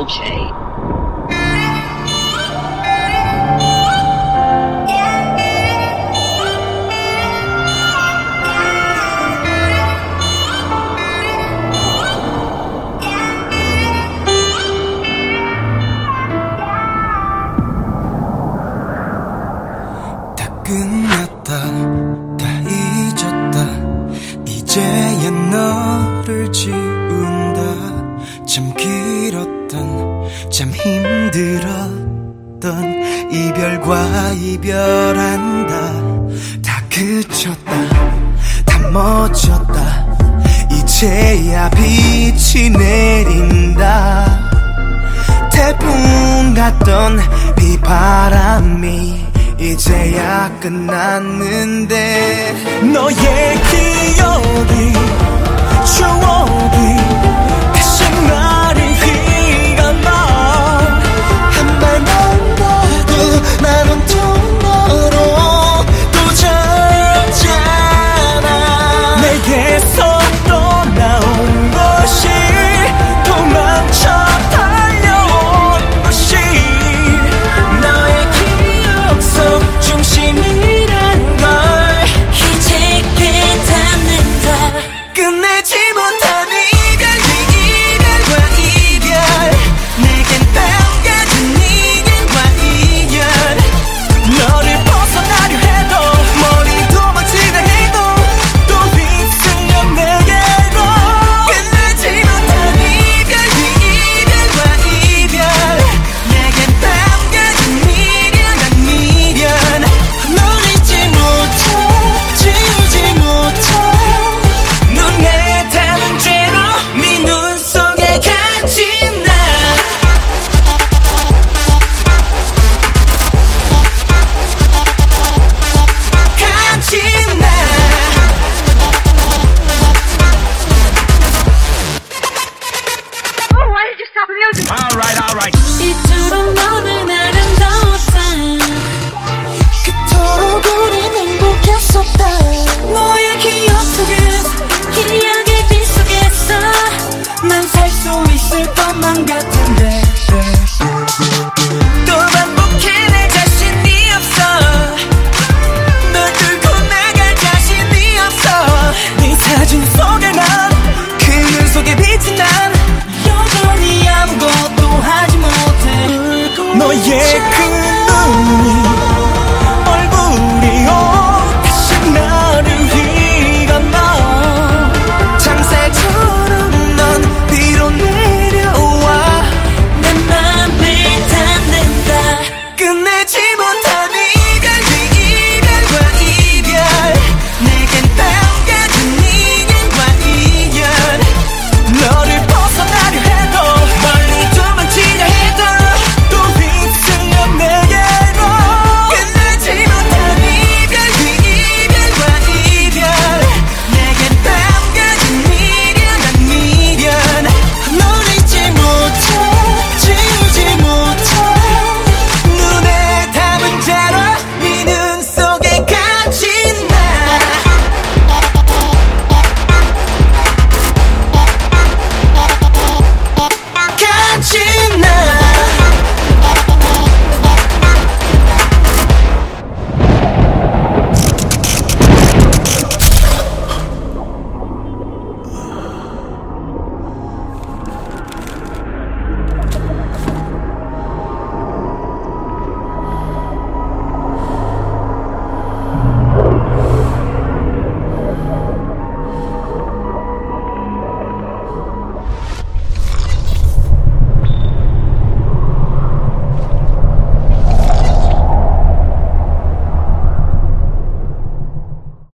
okay, 끝났다. 다 잊었다. 이제야 너를 지 참 힘들었던 이별과 이별한다. 다 그쳤다 다 멎었다. 이제야 빛이 내린다. 태풍 같던 비바람이 이제야 끝났는데 너의 기억이 추억이